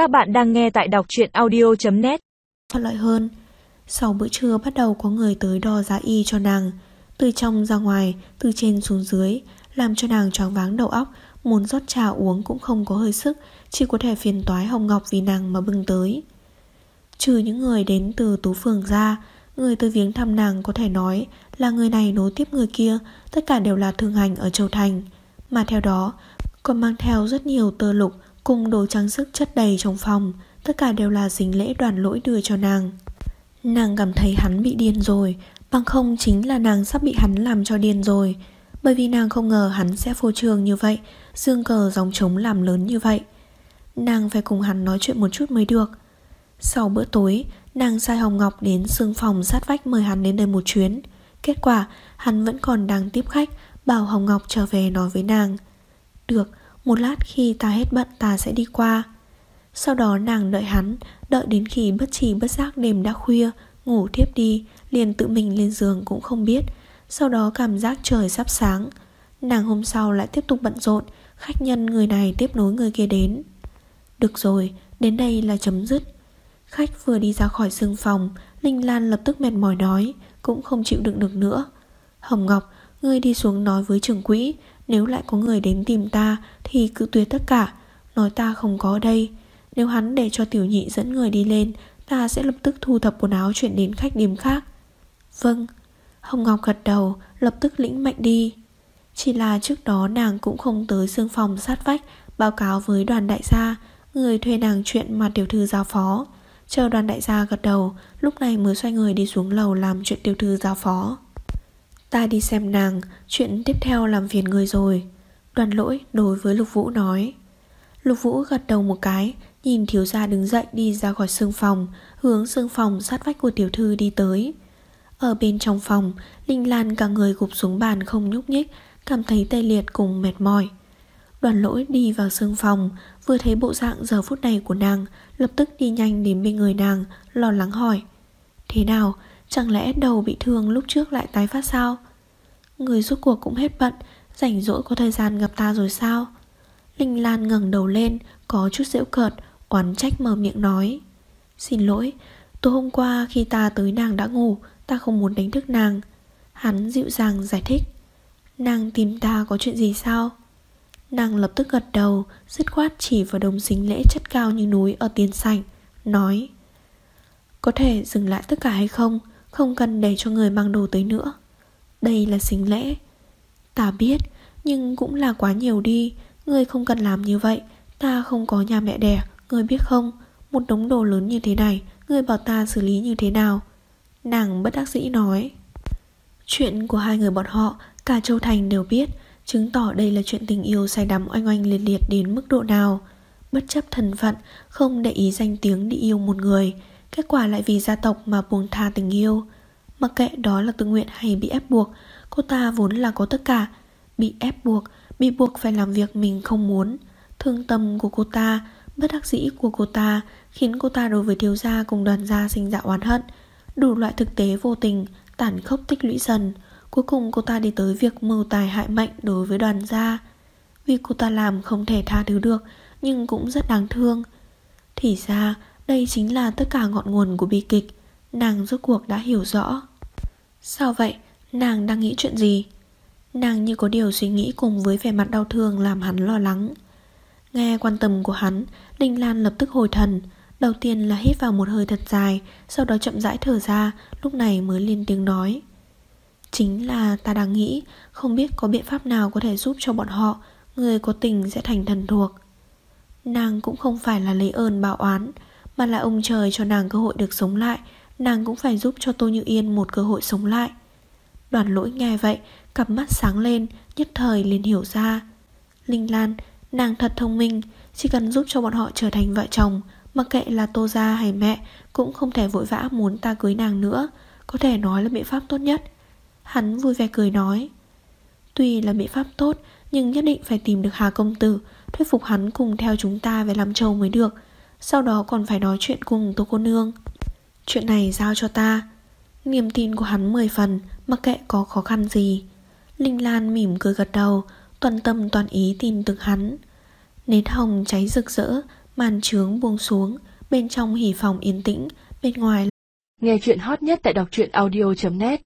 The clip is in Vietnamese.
Các bạn đang nghe tại đọc truyện audio.net Thuận lợi hơn, Sau bữa trưa bắt đầu có người tới đo giá y cho nàng, Từ trong ra ngoài, Từ trên xuống dưới, Làm cho nàng choáng váng đầu óc, Muốn rót trà uống cũng không có hơi sức, Chỉ có thể phiền toái Hồng Ngọc vì nàng mà bưng tới. Trừ những người đến từ Tú Phường ra, Người tới viếng thăm nàng có thể nói Là người này nối tiếp người kia, Tất cả đều là thương hành ở Châu Thành. Mà theo đó, còn mang theo rất nhiều tơ lục cùng đồ trang sức chất đầy trong phòng, tất cả đều là dính lễ đoàn lỗi đưa cho nàng. Nàng cảm thấy hắn bị điên rồi, bằng không chính là nàng sắp bị hắn làm cho điên rồi, bởi vì nàng không ngờ hắn sẽ phô trương như vậy, dương cờ dòng trống làm lớn như vậy. Nàng phải cùng hắn nói chuyện một chút mới được. Sau bữa tối, nàng sai Hồng Ngọc đến xương phòng sát vách mời hắn đến đây một chuyến. Kết quả, hắn vẫn còn đang tiếp khách, bảo Hồng Ngọc trở về nói với nàng. Được, một lát khi ta hết bận, ta sẽ đi qua. Sau đó nàng đợi hắn, Đợi đến khi bất trì bất giác đêm đã khuya, Ngủ thiếp đi, Liền tự mình lên giường cũng không biết. Sau đó cảm giác trời sắp sáng. Nàng hôm sau lại tiếp tục bận rộn, Khách nhân người này tiếp nối người kia đến. Được rồi, Đến đây là chấm dứt. Khách vừa đi ra khỏi sương phòng, Linh Lan lập tức mệt mỏi nói, Cũng không chịu đựng được nữa. Hồng Ngọc, Ngươi đi xuống nói với trưởng quỹ nếu lại có người đến tìm ta, Thì cứ tuyệt tất cả. Nói ta không có ở đây. Nếu hắn để cho tiểu nhị dẫn người đi lên, Ta sẽ lập tức thu thập quần áo chuyển đến khách điểm khác. Vâng. Hồng Ngọc gật đầu, Lập tức lĩnh mệnh đi. Chỉ là trước đó nàng cũng không tới xương phòng sát vách, Báo cáo với đoàn đại gia, Người thuê nàng chuyện mà tiểu thư giao phó. Chờ đoàn đại gia gật đầu, Lúc này mới xoay người đi xuống lầu làm chuyện tiểu thư giao phó. Ta đi xem nàng, Chuyện tiếp theo làm phiền người rồi. Đoàn lỗi đối với Lục Vũ nói. Lục Vũ gật đầu một cái, Nhìn thiếu gia đứng dậy đi ra khỏi sương phòng, Hướng sương phòng sát vách của tiểu thư đi tới. Ở bên trong phòng, Linh Lan cả người gục xuống bàn không nhúc nhích, Cảm thấy tê liệt cùng mệt mỏi. Đoàn lỗi đi vào sương phòng, Vừa thấy bộ dạng giờ phút này của nàng, Lập tức đi nhanh đến bên người nàng, Lo lắng hỏi. Thế nào Chẳng lẽ đầu bị thương lúc trước lại tái phát sao? Người rút cuộc cũng hết bận, Rảnh rỗi có thời gian gặp ta rồi sao? Linh Lan ngẩng đầu lên, Có chút dễu cợt, Oán trách mở miệng nói. Xin lỗi, Tối hôm qua khi ta tới nàng đã ngủ, Ta không muốn đánh thức nàng. Hắn dịu dàng giải thích. Nàng tìm ta có chuyện gì sao? Nàng lập tức gật đầu, Dứt khoát chỉ vào đồng xính lễ chất cao như núi Ở tiền sảnh, Nói. Có thể dừng lại tất cả hay không? Không cần để cho người mang đồ tới nữa. Đây là xính lễ. Ta biết, Nhưng cũng là quá nhiều đi. Người không cần làm như vậy. Ta không có nhà mẹ đẻ. Người biết không? Một đống đồ lớn như thế này, Người bảo ta xử lý như thế nào? Nàng bất đắc dĩ nói. Chuyện của hai người bọn họ, Cả Châu Thành đều biết, Chứng tỏ đây là chuyện tình yêu say đắm oanh oanh liệt liệt đến mức độ nào. Bất chấp thân phận, Không để ý danh tiếng đi yêu một người. Kết quả lại vì gia tộc mà buông tha tình yêu. Mặc kệ đó là tự nguyện hay bị ép buộc, Cô ta vốn là có tất cả. Bị ép buộc, Bị buộc phải làm việc mình không muốn. Thương tâm của cô ta, Bất đắc dĩ của cô ta, Khiến cô ta đối với thiếu gia cùng đoàn gia sinh dạ oán hận. Đủ loại thực tế vô tình, tàn khốc tích lũy dần. Cuối cùng cô ta đi tới việc mưu tài hại mệnh Đối với đoàn gia. Việc cô ta làm không thể tha thứ được, Nhưng cũng rất đáng thương. Thì ra đây chính là tất cả ngọn nguồn của bi kịch. Nàng rốt cuộc đã hiểu rõ. Sao vậy? Nàng đang nghĩ chuyện gì? Nàng như có điều suy nghĩ cùng với vẻ mặt đau thương làm hắn lo lắng. Nghe quan tâm của hắn, đinh Lan lập tức hồi thần. Đầu tiên là hít vào một hơi thật dài, Sau đó chậm rãi thở ra, Lúc này mới lên tiếng nói. Chính là ta đang nghĩ, Không biết có biện pháp nào có thể giúp cho bọn họ, Người có tình sẽ thành thần thuộc. Nàng cũng không phải là lấy ơn bảo oán mà là ông trời cho nàng cơ hội được sống lại Nàng cũng phải giúp cho Tô Như Yên một cơ hội sống lại. Đoàn lỗi nghe vậy Cặp mắt sáng lên Nhất thời liền hiểu ra. Linh Lan, nàng thật thông minh Chỉ cần giúp cho bọn họ trở thành vợ chồng Mặc kệ là Tô Gia hay mẹ Cũng không thể vội vã muốn ta cưới nàng nữa Có thể nói là biện pháp tốt nhất. Hắn vui vẻ cười nói Tuy là biện pháp tốt Nhưng nhất định phải tìm được Hà Công Tử Thuyết phục hắn cùng theo chúng ta về làm chồng mới được sau đó còn phải nói chuyện cùng tô cô nương. Chuyện này giao cho ta. Niềm tin của hắn 10 phần, Mặc kệ có khó khăn gì. Linh Lan mỉm cười gật đầu, Toàn tâm toàn ý tin tưởng hắn. Nến hồng cháy rực rỡ, Màn trướng buông xuống, Bên trong hỉ phòng yên tĩnh, Bên ngoài Nghe chuyện hot nhất tại đọc truyện audio.net